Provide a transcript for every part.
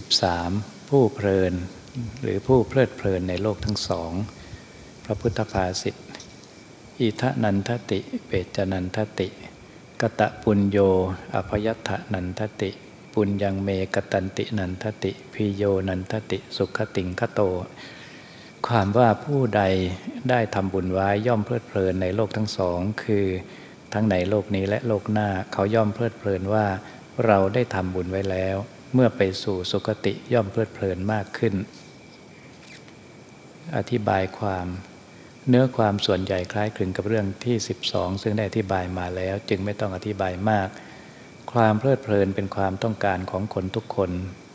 13. ผู้เพลิน หรือผู้เพลิดเพลินในโลกทั้งสอง พระพุทธภาษิตอิทะนันทติ เปจนันทติ กตะปุญโยอภยัตนันทติ ปุญยังเมกตันตินันทติ พิโยนันทติ สุขติงคโต ความว่าผู้ใดได้ทำบุญไว้ย่อมเพลิดเพลินในโลกทั้งสอง คือทั้งในโลกนี้และโลกหน้าเขาย่อมเพลิดเพลินว่าเราได้ทำบุญไว้แล้ว เมื่อไปสู่สุคติย่อมเพลิดเพลินมากขึ้น อธิบายความเนื้อความส่วนใหญ่คล้ายคลึงกับเรื่องที่ 12 ซึ่งได้อธิบายมาแล้ว จึงไม่ต้องอธิบายมาก ความเพลิดเพลินเป็นความต้องการของคนทุกคน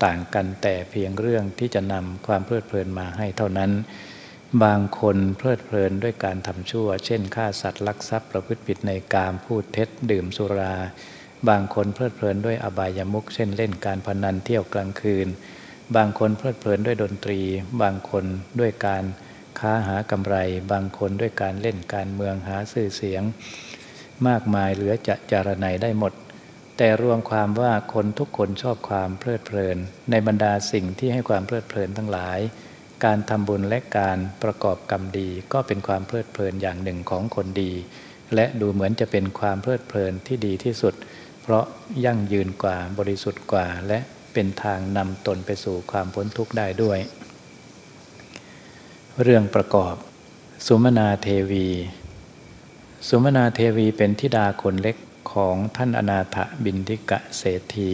ต่างกันแต่เพียงเรื่องที่จะนำความเพลิดเพลินมาให้เท่านั้น บางคนเพลิดเพลินด้วยการทำชั่ว เช่นฆ่าสัตว์ลักทรัพย์ประพฤติผิดในกามพูดเท็จดื่มสุรา บางคนเพลิดเพลินด้วยอบายามุขเช่นเล่นการพนันเที่ยวกลางคืน บางคนเพลิดเพลินด้วยดนตรี บางคนด้วยการค้าหากำไร บางคนด้วยการเล่นการเมืองหาสื่อเสียง มากมายเหลือจะจารณัยได้หมด แต่รวมความว่าคนทุกคนชอบความเพลิดเพลิน ในบรรดาสิ่งที่ให้ความเพลิดเพลินทั้งหลาย การทำบุญและการประกอบกรรมดี ก็เป็นความเพลิดเพลินอย่างหนึ่งของคนดี และดูเหมือนจะเป็นความเพลิดเพลินที่ดีที่สุด เพราะยั่งยืนกว่าบริสุทธิ์กว่า และเป็นทางนำตนไปสู่ความพ้นทุกข์ได้ด้วย เรื่องประกอบ สุมนาเทวี สุมนาเทวีเป็นธิดาคนเล็กของท่านอนาถบินทิกะเศรษฐี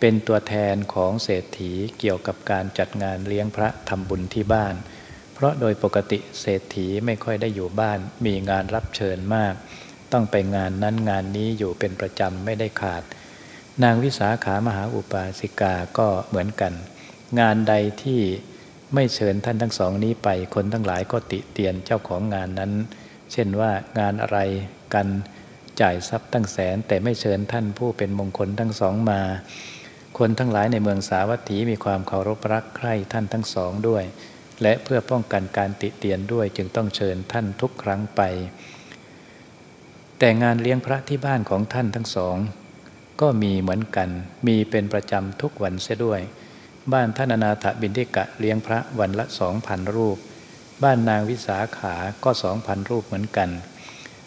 เป็นตัวแทนของเศรษฐีเกี่ยวกับการจัดงานเลี้ยงพระทำบุญที่บ้าน เพราะโดยปกติเศรษฐีไม่ค่อยได้อยู่บ้านมีงานรับเชิญมาก ต้องไปงานนั้นงานนี้อยู่เป็นประจำไม่ได้ขาด นางวิสาขามหาอุปาสิกาก็เหมือนกัน งานใดที่ไม่เชิญท่านทั้งสองนี้ไปคนทั้งหลายก็ติเตียนเจ้าของงานนั้น เช่นว่างานอะไรกันจ่ายทรัพย์ตั้งแสน แต่ไม่เชิญท่านผู้เป็นมงคลทั้งสองมา คนทั้งหลายในเมืองสาวัตถีมีความเคารพรักใคร่ท่านทั้งสองด้วย และเพื่อป้องกันการติเตียนด้วยจึงต้องเชิญท่านทุกครั้งไป แต่งานเลี้ยงพระที่บ้านของท่านทั้งสอง ก็มีเหมือนกัน มีเป็นประจำทุกวันเสียด้วย บ้านท่านอนาถบินทิกะเลี้ยงพระวันละสองพันรูป บ้านนางวิสาขาก็สองพันรูปเหมือนกัน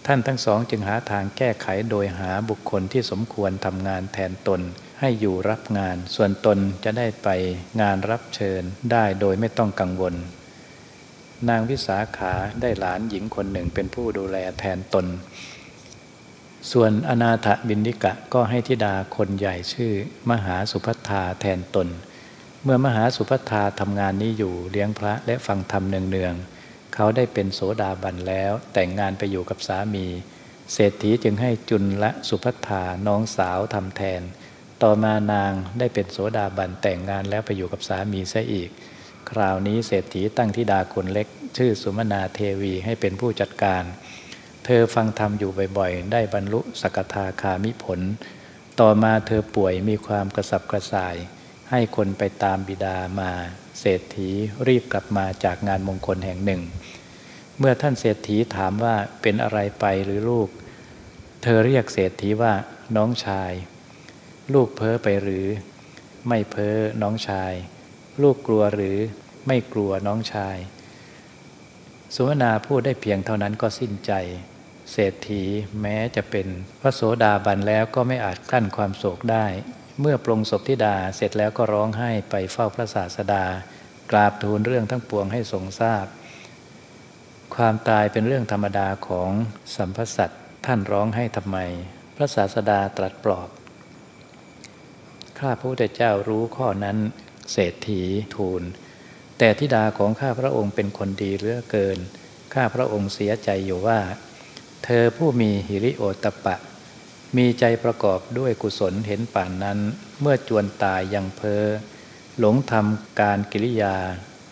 ท่านทั้งสองจึงหาทางแก้ไขโดยหาบุคคลที่สมควรทำงานแทนตน ให้อยู่รับงาน ส่วนตนจะได้ไปงานรับเชิญได้โดยไม่ต้องกังวล นางวิสาขาได้หลานหญิงคนหนึ่งเป็นผู้ดูแลแทนตน ส่วนอนาถบินิกะก็ให้ธิดาคนใหญ่ชื่อ มหาสุพัทธาแทนตน เมื่อมหาสุภัทาทำงานนี้อยู่เลี้ยงพระและฟังธรรมเนืองๆเขาได้เป็นโสดาบันแล้ว แต่งงานไปอยู่กับสามี เศรษฐีจึงให้จุนละสุภัทาน้องสาวทำแทน ต่อมานางได้เป็นโสดาบันแต่งงานแล้วไปอยู่กับสามีซะอีก คราวนี้เศรษฐีตั้งธิดาคนเล็ก ชื่อสุมนาเทวีให้เป็นผู้จัดการ เธอฟังธรรมอยู่บ่อยๆ ได้บรรลุสกทาคามิผล ต่อมาเธอป่วยมีความกระสับกระส่าย ให้คนไปตามบิดามา เศรษฐีรีบกลับมาจากงานมงคลแห่งหนึ่ง เมื่อท่านเศรษฐีถามว่าเป็นอะไรไปหรือลูก เธอเรียกเศรษฐีว่าน้องชาย ลูกเพ้อไปหรือ ไม่เพ้อน้องชาย ลูกกลัวหรือไม่กลัวน้องชาย สุวนาพูดได้เพียงเท่านั้นก็สิ้นใจ เศรษฐีแม้จะเป็นพระโสดาบันแล้วก็ไม่อาจกั้นความโศกได้ เมื่อปรงศพธิดาเสร็จแล้วก็ร้องไห้ไปเฝ้าพระศาสดา กราบทูลเรื่องทั้งปวงให้ทรงทราบ ความตายเป็นเรื่องธรรมดาของสัมพสัตท่านร้องให้ทำไม พระศาสดาตรัสปลอบข้าพระพุทธเจ้ารู้ข้อนั้นเศรษฐีทูล แต่ธิดาของข้าพระองค์เป็นคนดีเหลือเกิน ข้าพระองค์เสียใจอยู่ว่า เธอผู้มีหิริโอตปะ มีใจประกอบด้วยกุศลเห็นป่านนั้น เมื่อจวนตายยังเพอหลงทำการกิริยา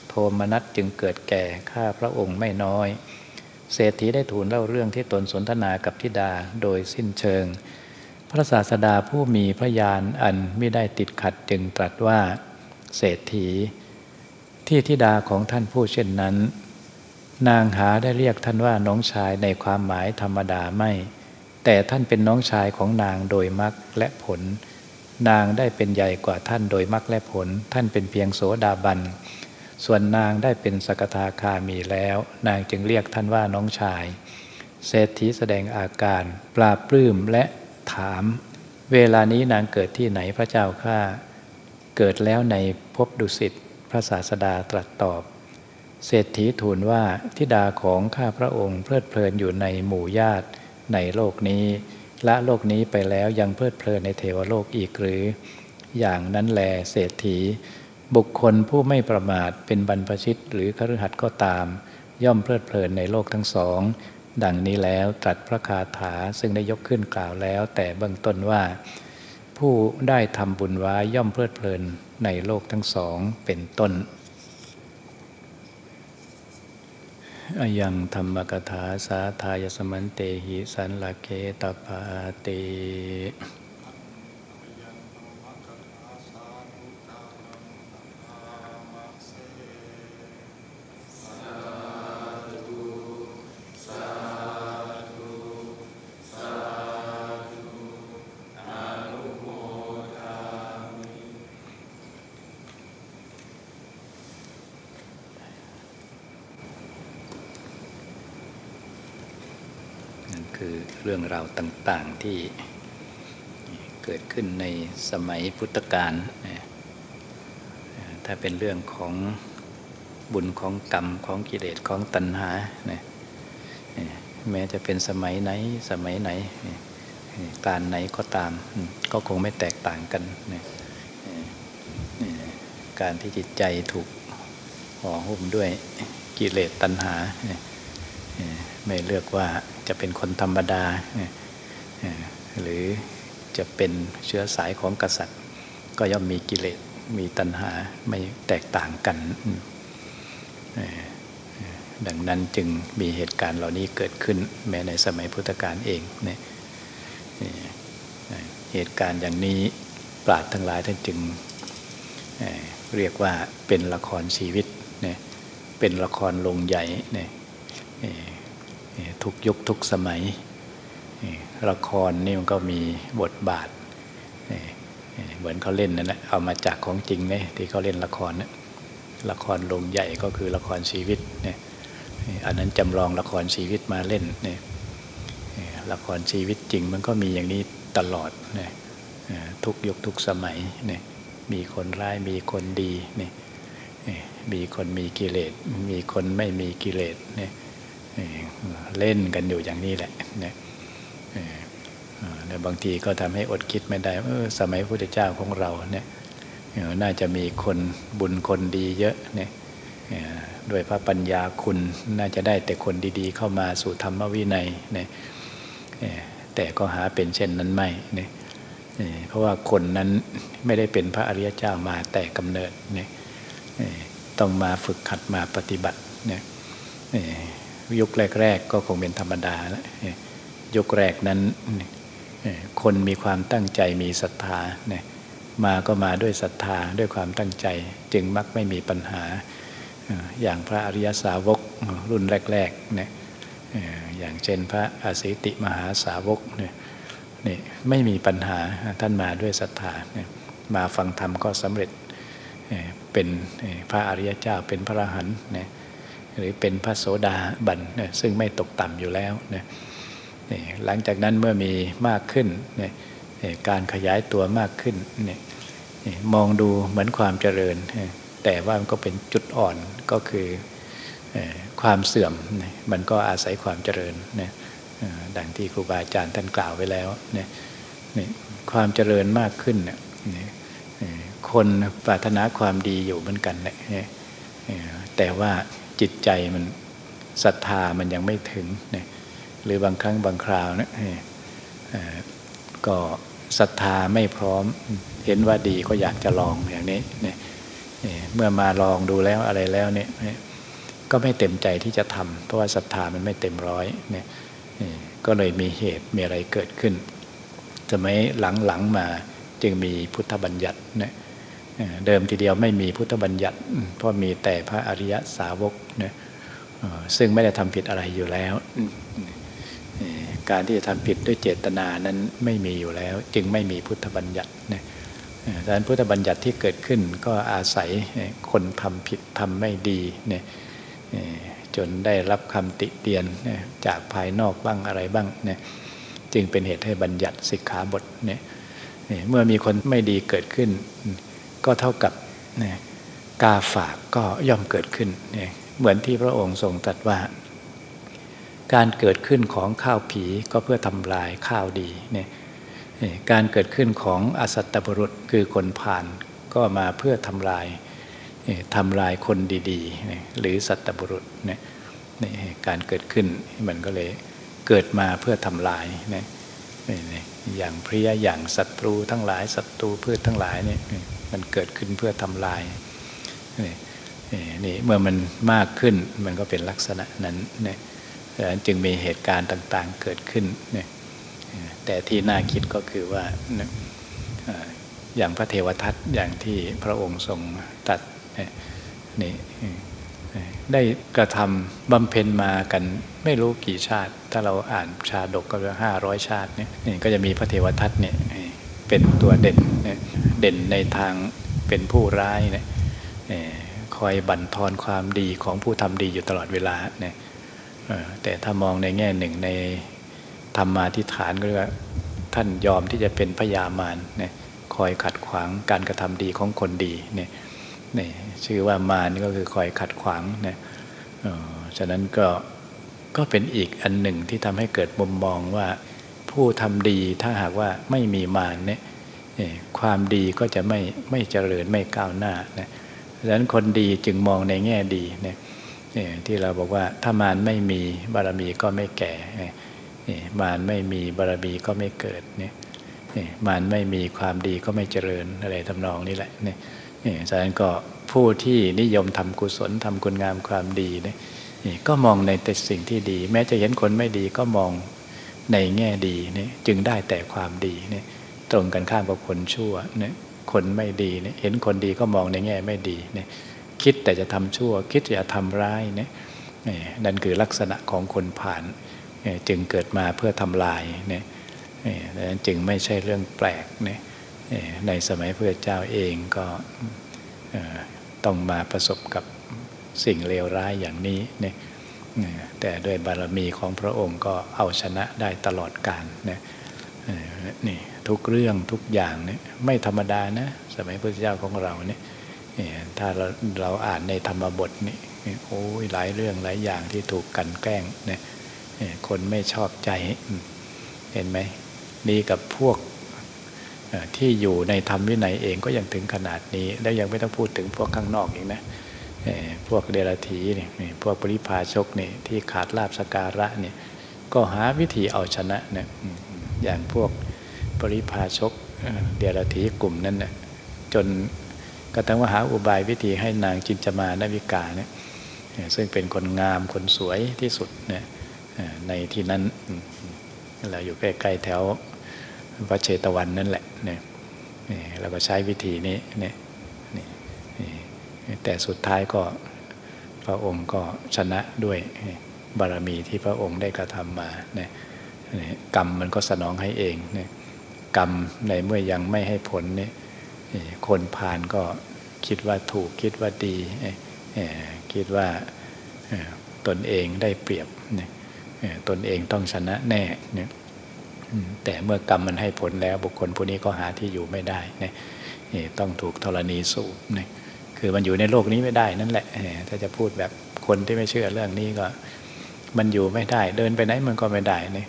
โทมนัสจึงเกิดแก่ข้าพระองค์ไม่น้อย เศรษฐีได้ทูลเล่าเรื่องที่ตนสนทนากับทิดาโดยสิ้นเชิง พระศาสดาผู้มีพระญาณอันไม่ได้ติดขัดจึงตรัสว่า เศรษฐี ที่ทิดาของท่านผู้เช่นนั้น นางหาได้เรียกท่านว่าน้องชายในความหมายธรรมดาไม่ แต่ท่านเป็นน้องชายของนางโดยมรรคและผล นางได้เป็นใหญ่กว่าท่านโดยมรรคและผล ท่านเป็นเพียงโสดาบัน ส่วนนางได้เป็นสกทาคามีแล้ว นางจึงเรียกท่านว่าน้องชาย เศรษฐีแสดงอาการ ปราบปลื้มและถาม เวลานี้นางเกิดที่ไหนพระเจ้าข้า เกิดแล้วในภพดุสิต พระศาสดาตรัสตอบ เศรษฐีทูลว่าทิดาของข้าพระองค์เพลิดเพลินอยู่ในหมู่ญาติในโลกนี้ ละโลกนี้ไปแล้วยังเพลิดเพลินในเทวโลกอีกหรือ อย่างนั้นแลเศรษฐี บุคคลผู้ไม่ประมาทเป็นบรรพชิตหรือคฤหัสถ์ก็ตาม ย่อมเพลิดเพลินในโลกทั้งสอง ดังนี้แล้วตรัสพระคาถาซึ่งได้ยกขึ้นกล่าวแล้ว แต่เบื้องต้นว่า ผู้ได้ทำบุญไว้ย่อมเพลิดเพลินในโลกทั้งสองเป็นต้นอา ยังธรรมกถาสาทายสมันเตหิสันลเกตปาเตคือ เรื่องราวต่างๆที่เกิดขึ้นในสมัยพุทธกาลถ้าเป็นเรื่องของบุญของกรรมของกิเลสของตัณหาแม้จะเป็นสมัยไหนสมัยไหนการไหนก็ตาม ก็คงไม่แตกต่างกัน การที่จิตใจถูกห่อหุ้มด้วยกิเลสตัณหา ไม่เลือกว่า จะเป็นคนธรรมดา หรือจะเป็นเชื้อสายของกษัตริย์ ก็ย่อมมีกิเลสมีตัณหาไม่แตกต่างกัน ดังนั้นจึงมีเหตุการณ์เหล่านี้เกิดขึ้นแม้ในสมัยพุทธกาลเองเนี่ยเหตุการณ์อย่างนี้ปราดทั้งหลายท่านจึงเรียกว่าเป็นละครชีวิตเนี่ยเป็นละครลงใหญ่เนี่ย ทุกยุคทุกสมัย ละครนี่มันก็มีบทบาท เหมือนเขาเล่นนั่นแหละเอามาจากของจริงเนี่ยที่เขาเล่นละครเนี่ยละครลงใหญ่ก็คือละครชีวิตเนี่ยอันนั้นจำลองละครชีวิตมาเล่นเนี่ยละครชีวิตจริงมันก็มีอย่างนี้ตลอดเนี่ยทุกยุคทุกสมัยเนี่ยมีคนร้ายมีคนดีเนี่ยมีคนมีกิเลส มีคนไม่มีกิเลสเนี่ย เล่นกันอยู่อย่างนี้แหละเนี่ยบางทีก็ทำให้อดคิดไม่ได้เออสมัยพระพุทธเจ้าของเราเนี่ยน่าจะมีคนบุญคนดีเยอะเนี่ยด้วยพระปัญญาคุณน่าจะได้แต่คนดีๆ เข้ามาสู่ธรรมวินัยเนี่ยแต่ก็หาเป็นเช่นนั้นไม่เนี่ยเพราะว่าคนนั้นไม่ได้เป็นพระอริยเจ้ามาแต่กำเนิดเนี่ยต้องมาฝึกขัดมาปฏิบัติเนี่ย ยุคแรก ๆ ก็คงเป็นธรรมดาแล้วยุคแรกนั้นคนมีความตั้งใจมีศรัทธาเนี่ยมาก็มาด้วยศรัทธาด้วยความตั้งใจ จึงมักไม่มีปัญหา อย่างพระอริยสาวกรุ่นแรกๆเนี่ยอย่างเช่นพระอาศิติมหาสาวกเนี่ยนี่ไม่มีปัญหาท่านมาด้วยศรัทธามาฟังธรรมก็สำเร็จเป็นพระอริยเจ้าเป็นพระอรหันต์เนี่ย หรือเป็นพระโสดาบันนะซึ่งไม่ตกต่ำอยู่แล้วนะนี่หลังจากนั้นเมื่อมีมากขึ้นนี่การขยายตัวมากขึ้นนี่มองดูเหมือนความเจริญ แต่ว่ามันก็เป็นจุดอ่อนก็คือความเสื่อมมันก็อาศัยความเจริญนะดังที่ครูบาอาจารย์ท่านกล่าวไว้แล้วนี่ความเจริญมากขึ้นนี่ยคนปรารถนาความดีอยู่เหมือนกันแหละแต่ว่า จิตใจมันศรัทธามันยังไม่ถึงเนี่ยหรือบางครั้งบางคราวเนี่ยก็ศรัทธาไม่พร้อมเห็นว่าดีก็อยากจะลองอย่างนี้เนี่ยเมื่อมาลองดูแล้วอะไรแล้วเนี่ยก็ไม่เต็มใจที่จะทำเพราะว่าศรัทธามันไม่เต็มร้อยเนี่ยก็เลยมีเหตุมีอะไรเกิดขึ้นสมัยหลังๆมาจึงมีพุทธบัญญัติเนี่ย เดิมทีเดียวไม่มีพุทธบัญญัติเพราะมีแต่พระอริยสาวกนะซึ่งไม่ได้ทำผิดอะไรอยู่แล้ว การที่จะทำผิดด้วยเจตนานั้นไม่มีอยู่แล้ว จึงไม่มีพุทธบัญญัตินะดังนั้นพุทธบัญญัติที่เกิดขึ้นก็อาศัยคนทำผิดทำไม่ดีเนี่ยจนได้รับคำติเตียนจากภายนอกบ้างอะไรบ้างเนี่ยจึงเป็นเหตุให้บัญญัติสิกขาบทเนี่ยเมื่อมีคนไม่ดีเกิดขึ้น ก็เท่ากับกาฝากก็ย่อมเกิดขึ้นเนี่ยเหมือนที่พระองค์ทรงตรัสว่า การเกิดขึ้นของข้าวผีก็เพื่อทำลายข้าวดีเนี่ยการเกิดขึ้นของอสัตตบรุษคือคนผ่านก็มาเพื่อทำลายทำลายคนดีๆ หรือสัตตบรุษเนี่ยการเกิดขึ้นมันก็เลยเกิดมาเพื่อทำลายเนี่ยอย่างพริยอย่างศัตรูทั้งหลายศัตรูพืชทั้งหลายเนี่ย มันเกิดขึ้นเพื่อทำลายนี่เมื่อมันมากขึ้นมันก็เป็นลักษณะนั้นนี่ยจึงมีเหตุการณ์ต่างๆเกิดขึ้นนี่แต่ที่น่าคิดก็คือว่าอย่างพระเทวทัตอย่างที่พระองค์ทรงตัดนี่ได้กระทำบำเพ็ญมากันไม่รู้กี่ชาติ ถ้าเราอ่านชาดกก็ห้าร้อยชาติเนี่ยก็จะมีพระเทวทัตเนี่ย เป็นตัวเด่นเด่นในทางเป็นผู้ร้ายเนี่ยคอยบั่นทอนความดีของผู้ทำดีอยู่ตลอดเวลาเนี่ยแต่ถ้ามองในแง่หนึ่งในธรรมาทิฐานก็เรียกว่าท่านยอมที่จะเป็นพยามารเนี่ยคอยขัดขวางการกระทำดีของคนดีเนี่ยนี่ชื่อว่ามารก็คือคอยขัดขวางเนี่ยฉะนั้นก็ก็เป็นอีกอันหนึ่งที่ทำให้เกิดมุมมองว่า ผู้ทำดีถ้าหากว่าไม่มีมารเนี่ยความดีก็จะไม่ไม่เจริญไม่ก้าวหน้านะดังนั้นคนดีจึงมองในแง่ดีเนี่ยที่เราบอกว่าถ้ามารไม่มีบารมีก็ไม่แก่มารไม่มีบารมีก็ไม่เกิดเนี่ยมารไม่มีความดีก็ไม่เจริญอะไรทำนองนี้แหละเนี่ยฉะนั้นก็ผู้ที่นิยมทำกุศลทำคุณงามความดีเนี่ยก็มองในแต่สิ่งที่ดี แม้จะเห็นคนไม่ดีก็มอง ในแง่ดีเนี่ยจึงได้แต่ความดีเนี่ยตรงกันข้ามกับคนชั่วเนี่ยคนไม่ดีเนี่ยเห็นคนดีก็มองในแง่ไม่ดีเนี่ยคิดแต่จะทำชั่ว คิดจะทำร้ายเนี่ยนั่นคือลักษณะของคนผ่านจึงเกิดมาเพื่อทำลายเนี่ยนั้นจึงไม่ใช่เรื่องแปลกเนี่ยในสมัยพระเจ้าเองก็ต้องมาประสบกับสิ่งเลวร้ายอย่างนี้เนี่ย แต่ด้วยบารมีของพระองค์ก็เอาชนะได้ตลอดกาลเนี่ยนี่ทุกเรื่องทุกอย่างเนี่ยไม่ธรรมดานะสมัยพระเจ้าของเราเนี่ยถ้าเราเราอ่านในธรรมบทนี่โอ้ยหลายเรื่องหลายอย่างที่ถูกกันแกล้งเนี่ยคนไม่ชอบใจเห็นไหมนี่กับพวกที่อยู่ในธรรมวินัยเองก็ยังถึงขนาดนี้ แล้วยังไม่ต้องพูดถึงพวกข้างนอกอีกนะ พวกเดรัจฉีนี่พวกปริพาชกนี่ที่ขาดลาบสการะนี่ก็หาวิธีเอาชนะเนี่ยอย่างพวกปริพาชกเดรัจฉีกลุ่มนั้นน่ยจนกระทั่งว่าหาอุบายวิธีให้นางจินจมานวิกาเนี่ยซึ่งเป็นคนงามคนสวยที่สุดเนี่ยในที่นั้นเราอยู่ใกล้ๆแถวพระเชตวันนั่นแหละเนี่ยเราก็ใช้วิธีนี้เนี่ย แต่สุดท้ายก็พระองค์ก็ชนะด้วยบารมีที่พระองค์ได้กระทำมาเนี่ยกรรมมันก็สนองให้เองเนี่ยกรรมในเมื่อยังไม่ให้ผลเนี่ยคนผ่านก็คิดว่าถูกคิดว่าดี คิดว่าตนเองได้เปรียบเนี่ยตนเองต้องชนะแน่เนี่ยแต่เมื่อกรรมมันให้ผลแล้วบุคคลผู้นี้ก็หาที่อยู่ไม่ได้เนี่ยต้องถูกธรณีสูบเนี่ย คือมันอยู่ในโลกนี้ไม่ได้นั่นแหละถ้าจะพูดแบบคนที่ไม่เชื่อเรื่องนี้ก็ มันอยู่ไม่ได้ เดินไปไหนมันก็ไม่ได้เนี่ย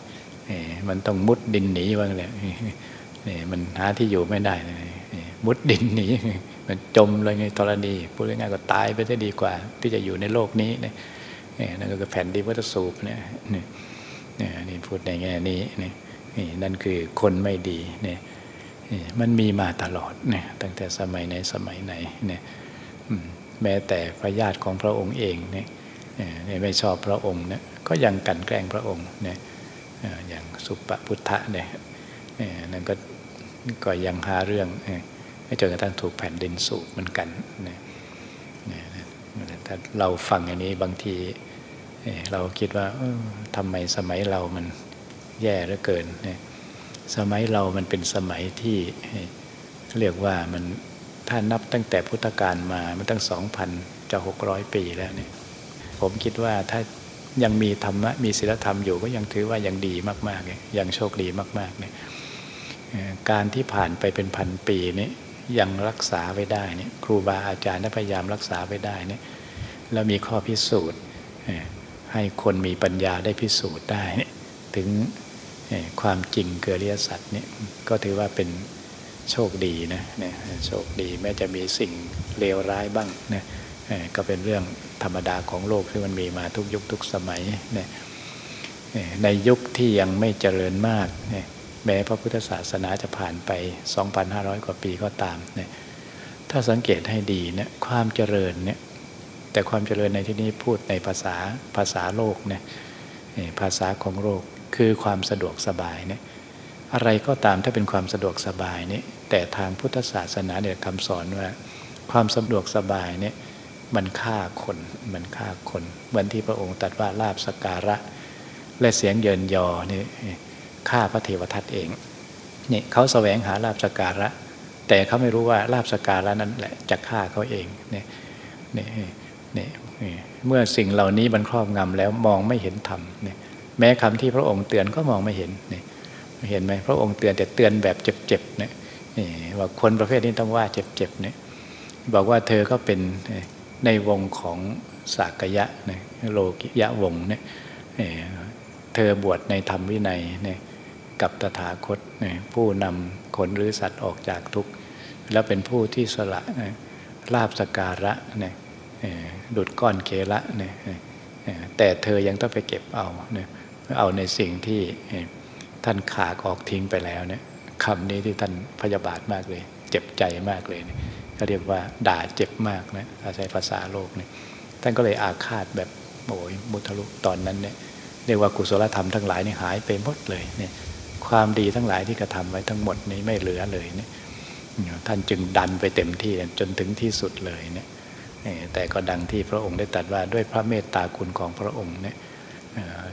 มันต้องมุดดินหนีบ้างเลยนี่มันหาที่อยู่ไม่ได้มุดดินหนีมันจมเลยไงธรณีพูดง่ายๆก็ตายไปจะดีกว่า ที่จะอยู่ในโลกนี้เนี่ยนั่นก็คือแผ่นดินวัฏสูบเนี่ยนี่นี่พูดในแง่นี้นี่นี่นั่นคือคนไม่ดีเนี่ยมันมีมาตลอดเนี่ยตั้งแต่สมัยไหนสมัยไหนเนี่ย แม้แต่พระญาติของพระองค์เองเนี่ยไม่ชอบพระองค์เนี่ยก็ยังกันแกล้งพระองค์เนี่ยอย่างสุปพุทธะเนี่ยนั่นก็ก็ยังหาเรื่องให้จนกระทั่งถูกแผ่นดินสูบเหมือนกันเนี่ยถ้าเราฟังอย่างนี้บางทีเราคิดว่าทำไมสมัยเรามันแย่เหลือเกิน สมัยเรามันเป็นสมัยที่เรียกว่ามัน ถ้านับตั้งแต่พุทธกาลมามันตั้งสองพันจะหกร้อยปีแล้วเนี่ยผมคิดว่าถ้ายังมีธรรมะมีศีลธรรมอยู่ก็ยังถือว่ายังดีมากๆเลยยังโชคดีมากๆเนี่ยการที่ผ่านไปเป็นพันปีนี้ยังรักษาไว้ได้เนี่ยครูบาอาจารย์ได้พยายามรักษาไว้ได้เนี่ยแล้วมีข้อพิสูจน์ให้คนมีปัญญาได้พิสูจน์ได้ ถึงความจริงเกิริยสัตว์เนี่ยก็ถือว่าเป็น โชคดีนะเนี่ยโชคดีแม้จะมีสิ่งเลวร้ายบ้างนะก็เป็นเรื่องธรรมดาของโลกที่มันมีมาทุกยุคทุกสมัยเนี่ยในยุคที่ยังไม่เจริญมากเนี่ยแม้พระพุทธศาสนาจะผ่านไป 2,500 กว่าปีก็ตามเนี่ยถ้าสังเกตให้ดีเนี่ยความเจริญเนี่ยแต่ความเจริญในที่นี้พูดในภาษาภาษาโลกเนี่ยภาษาของโลกคือความสะดวกสบายเนี่ยอะไรก็ตามถ้าเป็นความสะดวกสบายเนี่ย แต่ทางพุทธศาสนาเนี่ยคำสอนว่าความสะดวกสบายเนี่ยมันฆ่าคนมันฆ่าคนเหมือนที่พระองค์ตรัสว่าลาบสการะ และเสียงเยินยอนี่ฆ่าพระเทวทัตเองนี่เขาแสวงหาลาบสการะ แต่เขาไม่รู้ว่าลาบสการะนั้นแหละจะฆ่าเขาเองเนี่ยนี่นี่เมื่อสิ่งเหล่านี้มันครอบงำแล้วมองไม่เห็นธรรมเนี่ยแม้คำที่พระองค์เตือนก็มองไม่เห็นเนี่ยเห็นไหมพระองค์เตือนแต่เตือนแบบเจ็บๆเนี่ย ว่าคนประเภทนี้ต้องว่าเจ็บๆเนี่ยบอกว่าเธอก็เป็นในวงของสากยะนโลกิยะวงเนี่ยเธอบวชในธรรมวินัยเนี่ยกับตถาคตเนี่ยผู้นำคนหรือสัตว์ออกจากทุกข์ แล้วเป็นผู้ที่สละลาบสการะเนี่ยดุดก้อนเคละเนี่ยแต่เธอยังต้องไปเก็บเอาเนี่ยเอาในสิ่งที่ท่านขากออกทิ้งไปแล้วเนี่ย คำนี้ที่ท่านพยาบาทมากเลย เจ็บใจมากเลยเนี่ยเขาเรียกว่าด่าเจ็บมากนะถ้าใช้ภาษาโลกเนี่ยท่านก็เลยอาฆาตแบบโอ้ยมุทะลุตอนนั้นเนี่ยเรียกว่ากุศลธรรมทั้งหลายนี่หายไปหมดเลยเนี่ยความดีทั้งหลายที่กระทำไว้ทั้งหมดนี้ไม่เหลือเลยเนี่ยท่านจึงดันไปเต็มที่จนถึงที่สุดเลยเนี่ยแต่ก็ดังที่พระองค์ได้ตรัสว่าด้วยพระเมตตาคุณของพระองค์เนี่ย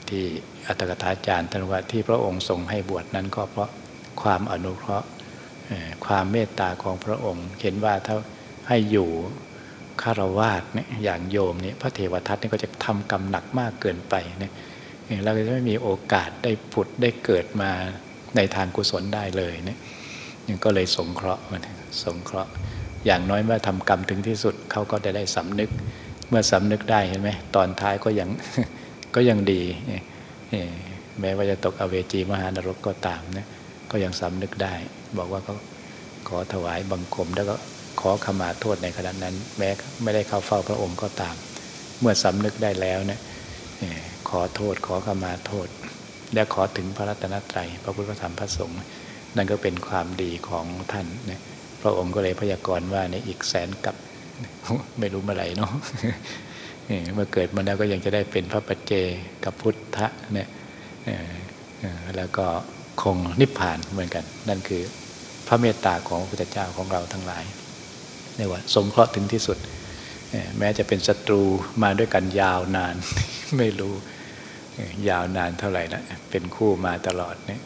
ที่อัตถกถาจารย์ท่านว่าที่พระองค์ทรงให้บวชนั้นก็เพราะ ความอนุเคราะห์ความเมตตาของพระองค์ เห็นว่าถ้าให้อยู่คารวาสเนี่ยอย่างโยมเนี่ยพระเทวทัตเนี่ยก็จะทำกรรมหนักมากเกินไปเนี่ยเราจะไม่มีโอกาสได้ผุดได้เกิดมาในทางกุศลได้เลยเนี่ยก็เลยสงเคราะห์มันสงเคราะห์ อย่างน้อยเมื่อทำกรรมถึงที่สุดเขาก็ได้ได้สำนึก เมื่อสำนึกได้เห็นไหมตอนท้ายก็ยังก็ยังดีแม้ว่าจะตกอเวจีมหานรกก็ตามเนะ ก็ยังสำนึกได้ บอกว่าเขาขอถวายบังคมแล้วก็ขอขมาโทษในขณะนั้น แม้ไม่ได้เข้าเฝ้าพระองค์ก็ตาม เมื่อสำนึกได้แล้วเนะขอโทษขอขมาโทษ และขอถึงพระรัตนตรัย พระพุทธธรรมพระสงฆ์นั่นก็เป็นความดีของท่านนะพระองค์ก็เลยพยากรณ์ว่าในอีกแสนกับไม่รู้เมื่อไหร่เนาะเมื่อเกิดมาแล้วก็ยังจะได้เป็นพระปัจเจกับพุทธะเนี่ยแล้วก็ คงนิพพานเหมือนกัน นั่นคือพระเมตตาของพระพุทธเจ้าของเราทั้งหลายเรียกว่าสงเคราะห์ถึงที่สุด แม้จะเป็นศัตรูมาด้วยกันยาวนาน ไม่รู้ยาวนานเท่าไหร่นะเป็นคู่มาตลอดเนี่ย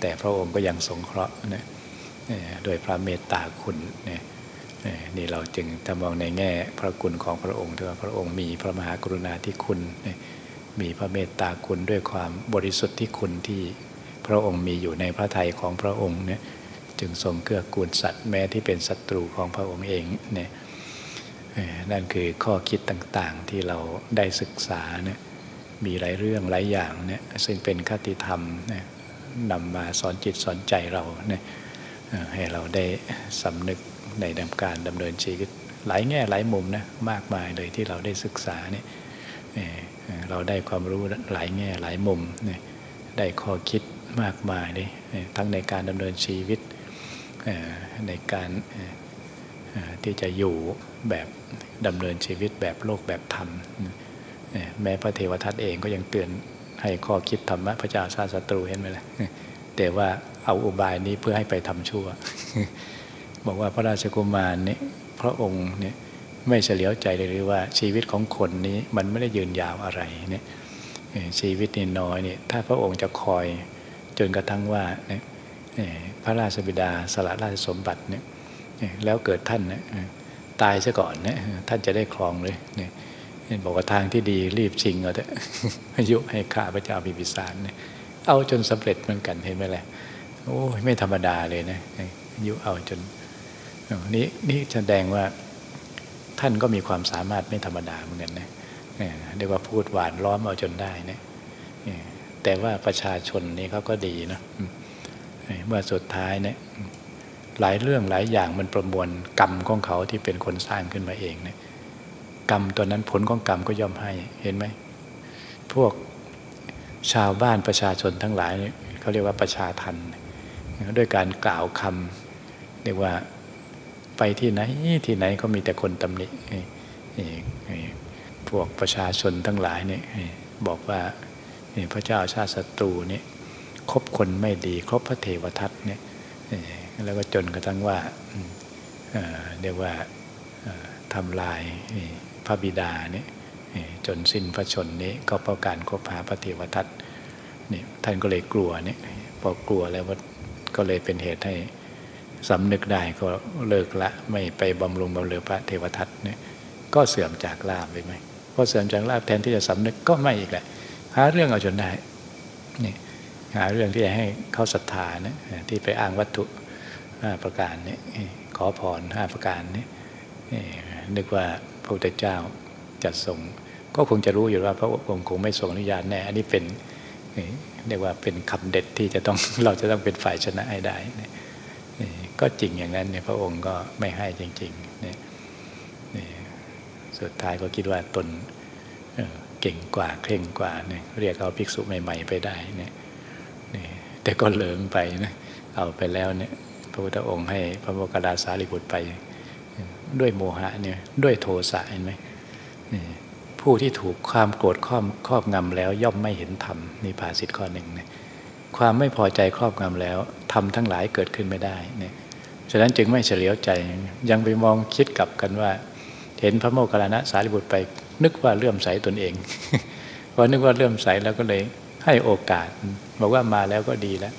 แต่พระองค์ก็ยังสงเคราะห์นะโดยพระเมตตาคุณเนี่ยนี่เราจึงถ้ามองในแง่พระคุณของพระองค์ที่ว่าพระองค์มีพระมหากรุณาธิคุณ มีพระเมตตาคุณด้วยความบริสุทธิ์ที่คุณที่ พระองค์มีอยู่ในพระทัยของพระองค์เนี่ยจึงทรงเกื้อกูลสัตว์แม้ที่เป็นศัตรูของพระองค์เองเนี่ยนั่นคือข้อคิดต่างๆที่เราได้ศึกษาเนี่ยมีหลายเรื่องหลายอย่างเนี่ยซึ่งเป็นคติธรรมเนี่ยนำมาสอนจิตสอนใจเราเนี่ยให้เราได้สำนึกในดำการดำเนินชีวิตหลายแง่หลายมุมนะมากมายเลยที่เราได้ศึกษาเนี่ยเราได้ความรู้หลายแง่หลายมุมเนี่ยได้ข้อคิด มากมายเลยทั้งในการดำเนินชีวิตในการที่จะอยู่แบบดำเนินชีวิตแบบโลกแบบธรรม แม้พระเทวทัตเองก็ยังเตือนให้ข้อคิดธรรมะพระเจ้าชาติศัตรูเห็นไหมล่ะแต่ว่าเอาอุบายนี้เพื่อให้ไปทำชั่ว บอกว่าพระราชกุมารนี่พระองค์เนี่ยไม่เฉลียวใจเลยหรือว่าชีวิตของคนนี้มันไม่ได้ยืนยาวอะไรเนี่ยชีวิตนี่น้อยเนี่ยถ้าพระองค์จะคอย จนกระทั่งว่าเนี่ยพระราชบิดาสละราชสมบัติเนี่ยแล้วเกิดท่านเนี่ยตายซะก่อนเนี่ยท่านจะได้ครองเลยเนี่ยบอกว่าทางที่ดีรีบชิงเอาเถอะยุให้ข้าพระเจ้าพิพิสารเนี่ยเอาจนสำเร็จเหมือนกันเห็นไหมล่ะโอ้ยไม่ธรรมดาเลยนะยุเอาจนนี่นี่แสดงว่าท่านก็มีความสามารถไม่ธรรมดาเหมือนกันนะเรียกว่าพูดหวานล้อมเอาจนได้นะ แต่ว่าประชาชนนี่เขาก็ดีนะเมื่อสุดท้ายเนี่ยหลายเรื่องหลายอย่างมันประมวลกรรมของเขาที่เป็นคนสร้างขึ้นมาเองเนี่ยกรรมตัวนั้นผลของกรรมก็ย่อมให้เห็นไหมพวกชาวบ้านประชาชนทั้งหลายเขาเรียกว่าประชาทันด้วยการกล่าวคำเรียกว่าไปที่ไหนที่ไหนก็มีแต่คนตำหนิพวกประชาชนทั้งหลายเนี่ยบอกว่า พระเจ้าชาติศัตรูนี่คบคนไม่ดีคบพระเทวทัตเนี่ยแล้วก็จนกระทั่งว่าเรียกว่าทำลายพระบิดาเนี่ยจนสิ้นพระชนนี้ก็เพราะการคบหาพระเทวทัตนี่ท่านก็เลยกลัวเนี่ยพอกลัวแล้วก็เลยเป็นเหตุให้สำนึกได้ก็เลิกละไม่ไปบำรุงบำเรอพระเทวทัตเนี่ยก็เสื่อมจากลาบไปไหมพอเสื่อมจากลาบแทนที่จะสำนึกก็ไม่อีกแหละ หาเรื่องเอาจนได้นี่หาเรื่องที่จะให้เขาศรัทธานะที่ไปอ้างวัตถุห้าประการนี้ขอพรห้าประการนี้นึกว่าพระพุทธเจ้าจะส่ง ก็คงจะรู้อยู่ว่าพระองค์คงไม่ส่งอนุญาตแน่ อันนี้เป็นเรียกว่าเป็นคำเด็ดที่จะต้องเราจะต้องเป็นฝ่ายชนะให้ได้ก็จริงอย่างนั้นเนี่ยพระองค์ก็ไม่ให้จริงๆนี่สุดท้ายก็คิดว่าตน เก่งกว่าเคร่งกว่าเนี่ยเรียกเอาภิกษุใหม่ ๆ ไปได้เนี่ยแต่ก็เหลิงไปนะเอาไปแล้วเนี่ยพระพุทธองค์ให้พระโมคคัลลาสารีบุตรไป ด้วยโมหะเนี่ยด้วยโทสะเห็นไหมผู้ที่ถูกความโกรธครอบครอบงำแล้วย่อมไม่เห็นธรรมนี่ภาษิตข้อหนึ่งเนี่ยความไม่พอใจครอบงำแล้วทำทั้งหลายเกิดขึ้นไม่ได้เนี่ยฉะนั้นจึงไม่เฉลียวใจยังไปมองคิดกลับกันว่า เห็นพระโมคคัลลานะสารีบุตรไป นึกว่าเลื่อมใสตนเองพอนึกว่าเลื่อมใสแล้วก็เลยให้โอกาส บอกว่ามาแล้วก็ดีแล้ว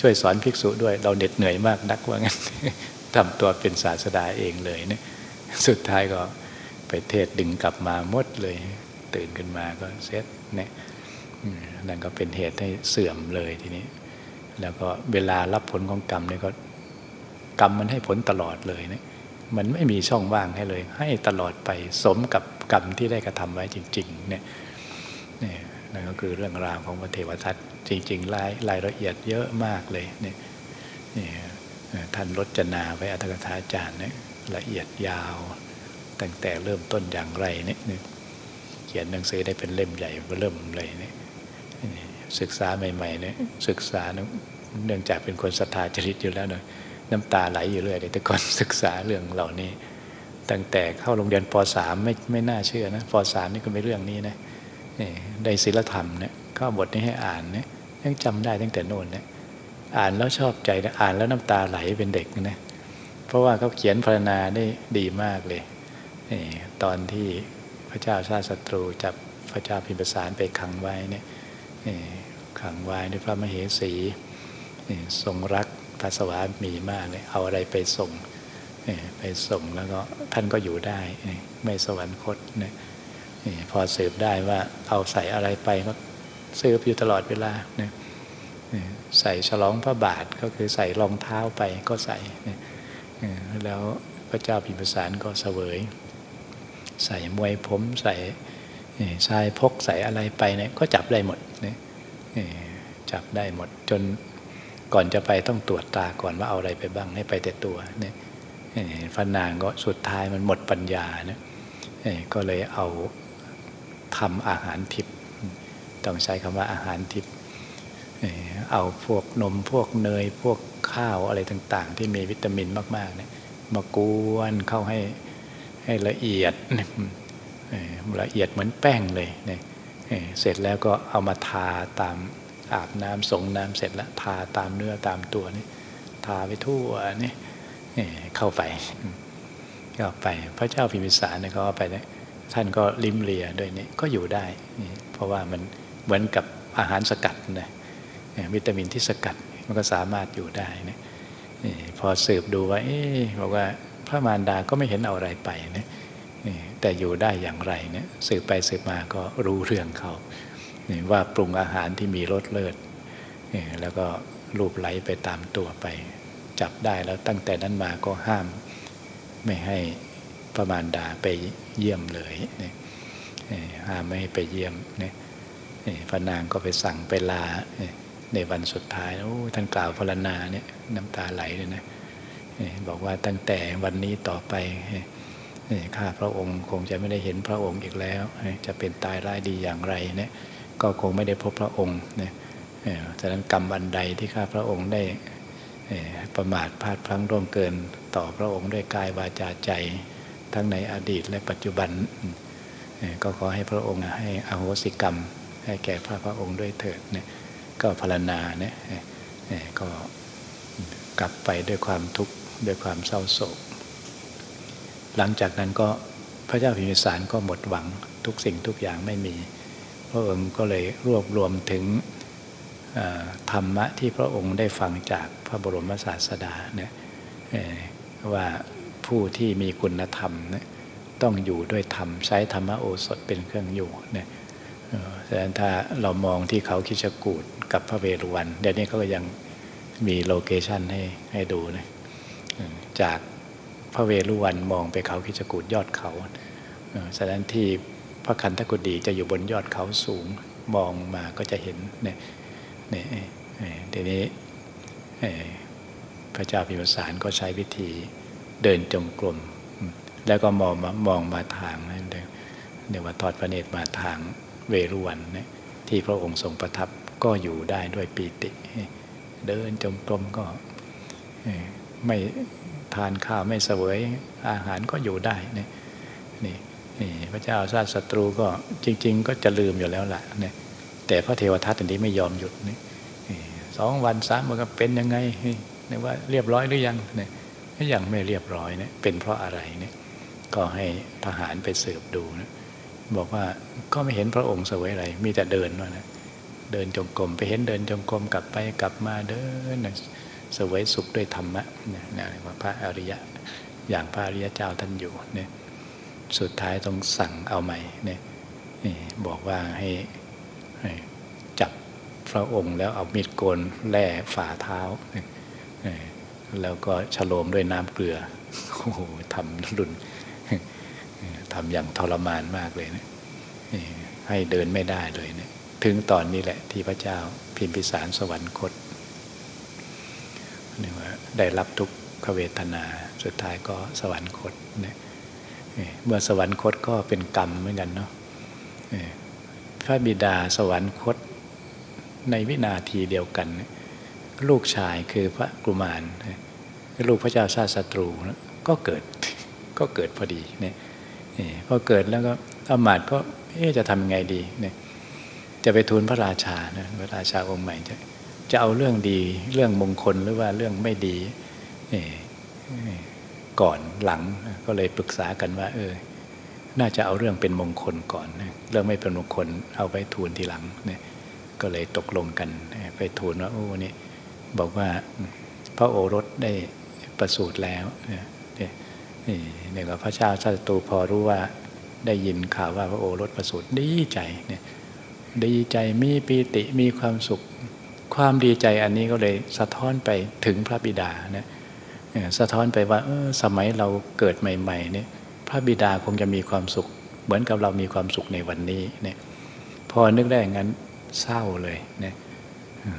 ช่วยสอนภิกษุด้วย เราเหน็ดเหนื่อยมากนักว่างั้นทำตัวเป็นศาสดาเองเลยเนี่ยสุดท้ายก็ไปเทศดึงกลับมาหมดเลย ตื่นขึ้นมาก็เซ็ตเนี่ยนั่นก็เป็นเหตุให้เสื่อมเลยทีนี้ แล้วก็เวลารับผลของกรรมเนี่ยก็กรรมมันให้ผลตลอดเลยเนี่ยมันไม่มีช่องว่างให้เลย ให้ตลอดไปสมกับ กรรมที่ได้กระทำไว้จริงๆเนี่ยนี่นั่นก็คือเรื่องราวของพระเทวทัตจริง ๆ รายรายละเอียดเยอะมากเลยเนี่ยนี่ท่านรจนาไว้อัตถกถาจารย์เนี่ยละเอียดยาวตั้งแต่เริ่มต้นอย่างไรเนี่ยเขียนหนังสือได้เป็นเล่มใหญ่เริ่มเลยเนี่ยศึกษาใหม่ๆเนี่ยศึกษาเนื่องจากเป็นคนศรัทธาจริตอยู่แล้วเนาะน้ำตาไหลอยู่เรื่อยแต่ก่อนศึกษาเรื่องเหล่านี้ ตั้งแต่เข้าโรงเรียนป .3 ไม่ไม่น่าเชื่อนะป .3 นี่ก็เป็นเรื่องนี้นะได้ศิลธรรมเนี่ยข้าบทนี้ให้อ่านเนี่ยยังจำได้ตั้งแต่โน่นเนี่ยอ่านแล้วชอบใจอ่านแล้วน้ำตาไหลเป็นเด็กนะเพราะว่าเขาเขียนพรรณนาได้ดีมากเลยตอนที่พระเจ้าชาติศัตรูจับพระเจ้าพิมพิสารไปขังไว้เนี่ยขังไว้ด้วยพระมเหสีทรงรักพระสวามีมากเลยเอาอะไรไปส่ง ไปส่งแล้วก็ท่านก็อยู่ได้ ไม่สวรรคตนี่พอสืบได้ว่าเอาใส่อะไรไปก็สืบอยู่ตลอดเวลาใส่ฉลองพระบาทก็คือใส่รองเท้าไปก็ใส่แล้วพระเจ้าพิมพิสารก็เสวย ใส่มวยผมใส่ชายพกใส่อะไรไปเนี่ยก็จับได้หมดนี่จับได้หมดจนก่อนจะไปต้องตรวจตาก่อนว่าเอาอะไรไปบ้างให้ไปแต่ตัวเนี่ย ฟันนางก็สุดท้ายมันหมดปัญญาเนี่ยก็เลยเอาทำอาหารทิพย์ต้องใช้คำว่าอาหารทิพย์เอาพวกนมพวกเนยพวกข้าวอะไรต่าง ๆ ที่มีวิตามินมากๆเนี่ยมากวนเข้าให้ให้ละเอียดละเอียดเหมือนแป้งเลยเนี่ยเสร็จแล้วก็เอามาทาตามอาบน้ำสงน้ำเสร็จแล้วทาตามเนื้อตามตัวนี่ทาไปทั่วนี่ เข้าไปก็ไปพระเจ้าพิมพิสารเนี่ยก็ไปเนี่ยท่านก็ลิ้มเลียด้วยนี่ก็อยู่ได้เพราะว่ามันเหมือนกับอาหารสกัดนะวิตามินที่สกัดมันก็สามารถอยู่ได้นะพอสืบดูว่าเอ๊บอกว่าพระมารดาก็ไม่เห็นเอาอะไรไปนะแต่อยู่ได้อย่างไรเนี่ยสืบไปสืบมาก็รู้เรื่องเขาว่าปรุงอาหารที่มีรสเลิศแล้วก็รูปไหลไปตามตัวไป จับได้แล้วตั้งแต่นั้นมาก็ห้ามไม่ให้พระมารดาไปเยี่ยมเลยเนี่ยห้ามไม่ให้ไปเยี่ยมเนี่ยพระนางก็ไปสั่งไปลาในวันสุดท้ายโอ้ท่านกล่าวพรรณนาเนี่ยน้ำตาไหลเลยนะบอกว่าตั้งแต่วันนี้ต่อไปข้าพระองค์คงจะไม่ได้เห็นพระองค์อีกแล้ว จะเป็นตายร้ายดีอย่างไรเนี่ยก็คงไม่ได้พบพระองค์เนี่ยฉะนั้นกรรมอันใดที่ข้าพระองค์ได้ ประมาทพลาดพลั้งร่วงเกินต่อพระองค์ด้วยกายวาจาใจทั้งในอดีตและปัจจุบัน ก็ขอให้พระองค์ให้อโหสิกรรม ให้แก่พระพระองค์ด้วยเถิดเนี่ยก็พารณาเนี่ยก็กลับไปด้วยความทุกข์ด้วยความเศร้าโศก หลังจากนั้นก็พระเจ้าพิมพิสารก็หมดหวังทุกสิ่งทุกอย่างไม่มี พระองค์ก็เลยรวบรวมถึงธรรมะที่พระองค์ได้ฟังจาก พระบรมศาสดาเนี่ยว่าผู้ที่มีคุณธรรมเนี่ยต้องอยู่ด้วยธรรมใช้ธรรมโอสถเป็นเครื่องอยู่เนี่ยดังนั้นถ้าเรามองที่เขาคิชกูดกับพระเวรุวันเดี๋ยวนี้เขาก็ยังมีโลเคชันให้ให้ดูนะจากพระเวรุวันมองไปเขาคิชกูดยอดเขาฉะนั้นที่พระคันธกุฎีจะอยู่บนยอดเขาสูงมองมาก็จะเห็นเนี่ยเนี่ยทีนี้ พระเจ้าพิมสารก็ใช้วิธีเดินจงกรมแล้วก็มองมามองมาทางนั่นเองเรียกว่าทอดพระเนตรมาทางเวรุวันที่พระองค์ทรงประทับก็อยู่ได้ด้วยปีติ เดินจงกรมก็ไม่ทานข้าวไม่เสวยอาหารก็อยู่ได้นี่นี่นี่พระเจ้าชาติศัตรูก็จริง ๆ ก็จะลืมอยู่แล้วล่ะแต่พระเทวทัตอันนี้ไม่ยอมหยุดนี่ สองวันสามวันก็เป็นยังไงนี่ว่าเรียบร้อยหรือยังเนี่ยยังไม่เรียบร้อยเนี่ยเป็นเพราะอะไรเนี่ยก็ให้ทหารไปสืบดูนะบอกว่าก็ไม่เห็นพระองค์สวยอะไร มีแต่เดินว่านะเดินจงกรมไปเห็นเดินจงกรมกลับไปกลับมาเดินนะสวยสุขด้วยธรรมะนะนะว่าพระอริยะอย่างพระอริยเจ้าท่านอยู่เนี่ยสุดท้ายต้องสั่งเอาใหม่เนี่ยบอกว่าให้ พระองค์แล้วเอามีดโกนแล่ฝ่าเท้า แล้วก็ฉโลมด้วยน้ำเกลือโอ้โหทำรุนทำอย่างทรมานมากเลยนะให้เดินไม่ได้เลยนะถึงตอนนี้แหละที่พระเจ้าพิมพิสารสวรรคตนี่ว่าได้รับทุกขเวทนาสุดท้ายก็สวรรคตเนี่ยเมื่อสวรรคตก็เป็นกรรมเหมือนกันเนาะพระบิดาสวรรคต ในวินาทีเดียวกัน ลูกชายคือพระกุมารลูกพระเจ้าชาติศัตรูก็เกิดก็เกิดพอดีเนี่ยพอเกิดแล้วก็อมาตก็จะทำยังไงดีเนี่ยจะไปทูลพระราชานะพระราชาองค์ใหม่จะจะเอาเรื่องดีเรื่องมงคลหรือว่าเรื่องไม่ดีก่อนหลังก็เลยปรึกษากันว่า เออ น่าจะเอาเรื่องเป็นมงคลก่อน เรื่องไม่เป็นมงคลเอาไปทูลทีหลังเนี่ย ก็เลยตกลงกัน ไปทูลว่าโอ้นี่บอกว่าพระโอรสได้ประสูติแล้วเนี่ยเนี่ยก็พระเจ้าชาติตูพอรู้ว่าได้ยินข่าวว่าพระโอรสประสูติดีใจเนี่ยดีใจมีปีติมีความสุข ความดีใจอันนี้ก็เลยสะท้อนไปถึงพระบิดานะสะท้อนไปว่าสมัยเราเกิดใหม่ๆเนี่ยพระบิดาคงจะมีความสุข เหมือนกับเรามีความสุขในวันนี้เนี่ยพอนึกได้อย่างนั้น เศร้าเลยเนี่ย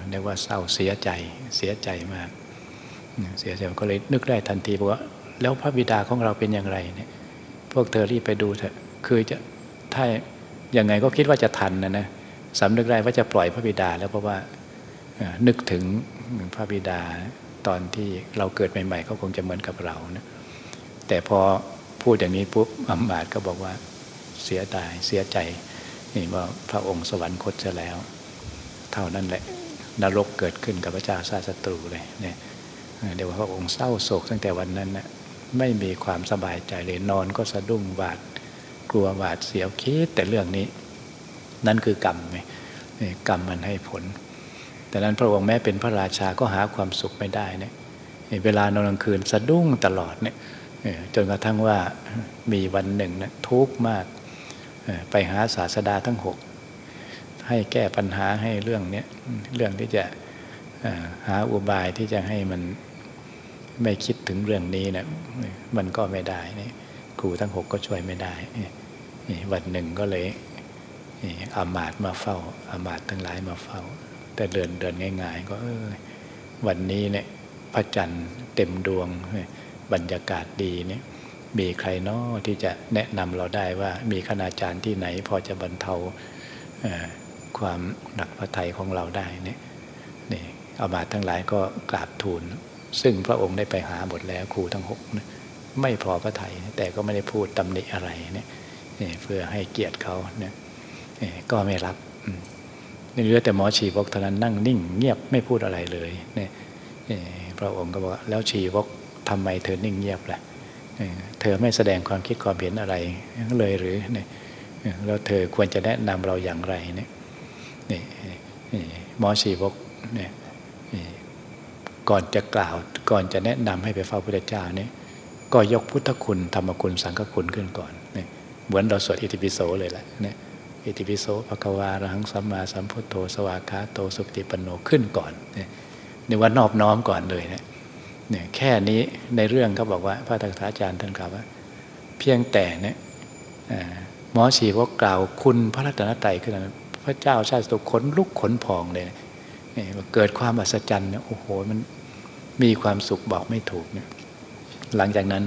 เรียกว่าเศร้าเสียใจเสียใจมากเสียใจก็เลยนึกได้ทันทีบอกว่า แล้วพระบิดาของเราเป็นอย่างไรเนี่ยพวกเธอรีบไปดูเถอะคือจะถ้าอย่างไงก็คิดว่าจะทันนะนะสำนึกได้ว่าจะปล่อยพระบิดาแล้วเพราะว่านึกถึงพระบิดาตอนที่เราเกิดใหม่ๆก็คงจะเหมือนกับเรานะแต่พอพูดอย่างนี้ปุ๊บอัมบาดก็บอกว่าเสียดายเสียใจ นี่ว่าพระองค์สวรรคตจะแล้ว เท่านั้นแหละนรกเกิดขึ้นกับพระเจ้าซาสตรูเลยเนี่ยเดี๋ยวพระองค์เศร้าโศกตั้งแต่วันนั้นนะไม่มีความสบายใจเลยนอนก็สะดุ้งหวาดกลัวหวาดเสียวคิดแต่เรื่องนี้ นั่นคือกรรมไหมกรรมมันให้ผล แต่นั้นพระองค์แม้เป็นพระราชาก็หาความสุขไม่ได้เนี่ยเวลานอนกลางคืนสะดุ้งตลอดเนี่ยจนกระทั่งว่ามีวันหนึ่งนะทุกข์มาก ไปหาศาสดาทั้งหกให้แก้ปัญหาให้เรื่องนี้เรื่องที่จะหาอุบายที่จะให้มันไม่คิดถึงเรื่องนี้นะมันก็ไม่ได้นี่ครูทั้งหกก็ช่วยไม่ได้วันหนึ่งก็เลยอามาตมาเฝ้าอามาตทั้งหลายมาเฝ้า แต่เดินเดินง่าย ๆ ก็วันนี้เนี่ยพระจันทร์เต็มดวงบรรยากาศดีเนี่ย มีใครนาะที่จะแนะนำเราได้ว่ามีคณาจารย์ที่ไหน พอจะบรรเทาความหนักพระทัยของเราได้เนี่ยนี่อามาตทั้งหลายก็กราบทูล ซึ่งพระองค์ได้ไปหาหมดแล้วครูทั้งหกไม่พอพระทัยแต่ก็ไม่ได้พูดตำหนิอะไรเนี่ยเพื่อให้เกียรติเขาเนี่ยก็ไม่รับนี่เหลือแต่หมอชีวกเท่านั้นนั่งนิ่ง เงียบไม่พูดอะไรเลยเนี่ยพระองค์ก็บอกแล้วชีวกทำไมเธอนิ่งเงียบล่ะ เธอไม่แสดงความคิดความเห็นอะไรเลยหรือเนี่ยแล้วเธอควรจะแนะนำเราอย่างไรเนี่ยนี่หมอชีวกเนี่ยก่อนจะกล่าวก่อนจะแนะนำให้ไปเฝ้าพระเจ้าเนี่ยก็ยกพุทธคุณธรรมคุณสังฆคุณขึ้นก่อนเนี่ยเหมือนเราสวดอิติปิโสเลยแหละเนี่ยอิติปิโสภควาระหังสัมมาสัมพุทโธสวากาโตสุปฏิปันโนขึ้นก่อนเนี่ยนี่ว่านอบน้อมก่อนเลยเนี่ย เนี่ยแค่นี้ในเรื่องเขาบอกว่า พระตักษาจารย์ท่านกล่าวว่า เพียงแต่เนี่ยหมอชีก็กล่าวคุณพระรัตนตรัยขึ้นพระเจ้าชาติสุขนลุกขนพองเลยเนี่ยเกิดความอัศจรรย์เนี่ยโอ้โหมันมีความสุขบอกไม่ถูกเนี่ยหลังจากนั้น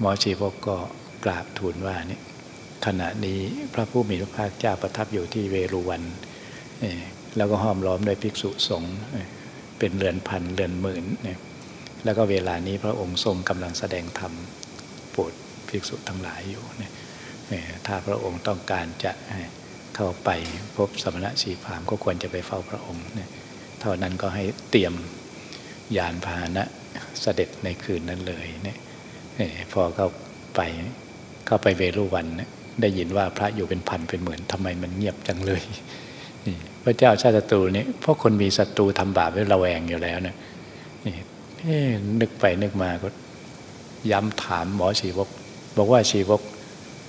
หมอชีพก็กราบทูลว่าเนี่ยขณะนี้พระผู้มีพระภาคเจ้าประทับอยู่ที่เวรุวันแล้วก็ห้อมล้อมด้วยภิกษุสงฆ์เป็นเรือนพันเรือนหมื่นเนี่ย แล้วก็เวลานี้พระองค์ทรงกำลังแสดงธรรมโปรดภิกษุทั้งหลายอยู่เนี่ยถ้าพระองค์ต้องการจะเข้าไปพบสมณะชีพามก็ควรจะไปเฝ้าพระองค์เนี่ยเท่านั้นก็ให้เตรียมยานพาหนะเสด็จในคืนนั้นเลยเนี่ยพอเข้าไปเข้าไปเวรุวันได้ยินว่าพระอยู่เป็นพันเป็นหมื่นทำไมมันเงียบจังเลยพระเจ้าชาติศัตรูนี่เพราะคนมีศัตรูทำบาปไว้ระแวงอยู่แล้วเนี่ย นึกไปนึกมาก็ ย้ำถามหมอชีวก บอกว่าชีวก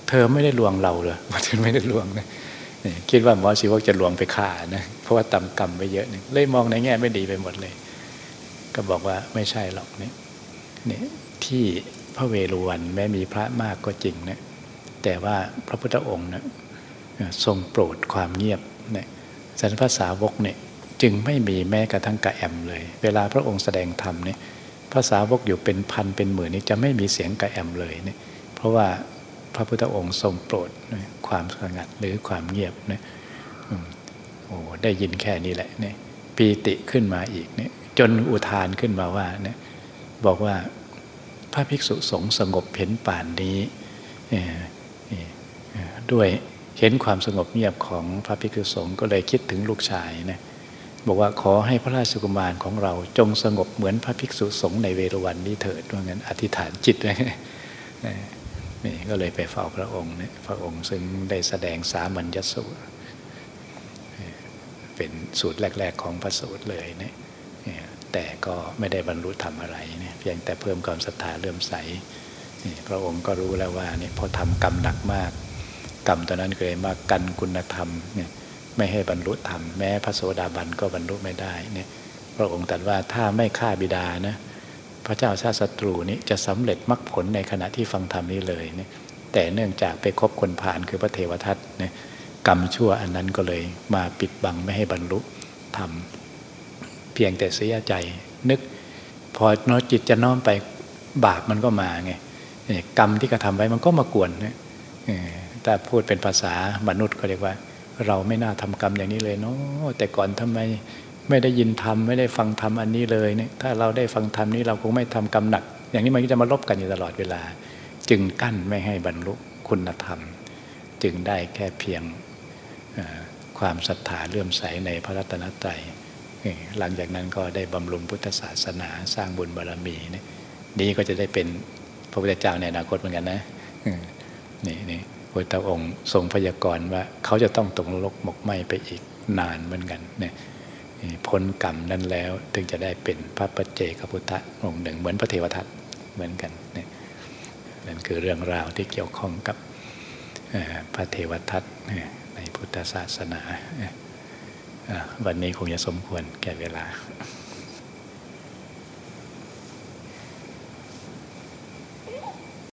เธอไม่ได้ลวงเราเหรอเธอไม่ได้ลวงนะคิดว่าหมอชีวกจะลวงไปฆ่านะเพราะว่าตำกรรมไปเยอะนึงเลยมองในแง่ไม่ดีไปหมดเลย ก็บอกว่าไม่ใช่หรอกนี่นี่ที่พระเวรุวันแม้มีพระมากก็จริงนะแต่ว่าพระพุทธองค์นะทรงโปรดความเงียบเนี่ยสันภาษาวกเนี่ย จึงไม่มีแม้กระทั่งกระแอมเลย เวลาพระองค์แสดงธรรมเนี่ยภาษาวกอยู่เป็นพันเป็นหมื่นนี่จะไม่มีเสียงกระแอมเลยเนี่ยเพราะว่าพระพุทธองค์ทรงโปรดความสงัดหรือความเงียบเนี่ยโอ้ได้ยินแค่นี้แหละเนี่ยปีติขึ้นมาอีกเนี่ยจนอุทานขึ้นมาว่าเนี่ยบอกว่าพระภิกษุสงฆ์สงบเห็นป่านนี้ด้วยเห็นความสงบเงียบของพระภิกษุสงฆ์ก็เลยคิดถึงลูกชายนะ บอกว่าขอให้พระราชกุมารของเราจงสงบเหมือนพระภิกษุสงฆ์ในเวรวันนี้เถิดว่างั้นอธิษฐานจิตเลยนี่ก็เลยไปเฝ้าพระองค์เนี่ยพระองค์ซึ่งได้แสดงสามัญญสูตร เป็นสูตรแรก ๆของพระสูตรเลยเนี่ยแต่ก็ไม่ได้บรรลุธรรมอะไรเนี่ยเพียงแต่เพิ่มความศรัทธาเลื่อมใส่พระองค์ก็รู้แล้วว่านี่พอทำกรรมหนักมาก กรรมตอนนั้นเคยมากันคุณธรรมเนี่ย ไม่ให้บรรลุธรรมแม้พระโสดาบันก็บรรลุไม่ได้เนี่ยพระองค์ตรัสว่าถ้าไม่ฆ่าบิดานะพระเจ้าชาติศัตรูนี้จะสำเร็จมรรคผลในขณะที่ฟังธรรมนี้เลยเนี่ยแต่เนื่องจากไปคบคนผ่านคือพระเทวทัตเนี่ยกรรมชั่วอันนั้นก็เลยมาปิดบังไม่ให้บรรลุธรรมเพียงแต่เสียใจนึก พอนอจิตจะน้อมไปบาปมันก็มาไงกรรมที่กระทำไว้มันก็มากวนเนี่ยแต่พูดเป็นภาษามนุษย์ก็เรียกว่า เราไม่น่าทำกรรมอย่างนี้เลยเนาะแต่ก่อนทำไมไม่ได้ยินธรรมไม่ได้ฟังธรรมอันนี้เลยเนี่ยถ้าเราได้ฟังธรรมนี้เราคงไม่ทำกรรมหนัก อย่างนี้มันก็จะมาลบกันอยู่ตลอดเวลา จึงกั้นไม่ให้บรรลุคุณธรรม จึงได้แค่เพียงความศรัทธาเลื่อมใสในพระรัตนตรัยหลังจากนั้นก็ได้บำรุงพุทธศาสนาสร้างบุญบารรมีนี่นี้ก็จะได้เป็นพระพุทธเจ้าในอนาคตเหมือนกันนะนี่นี่ พระองค์ทรงพยากรณ์ว่า เขาจะต้องตกนรกหมกไหมไปอีกนานเหมือนกันเนี่ยพ้นกรรมนั้นแล้วถึงจะได้เป็นพระปัจเจกพุทธองค์หนึ่ง เหมือนพระเทวทัตเหมือนกันเนี่ยนั่นคือเรื่องราวที่เกี่ยวข้องกับพระเทวทัตในพุทธศาสนา วันนี้คงจะสมควรแก่เวลา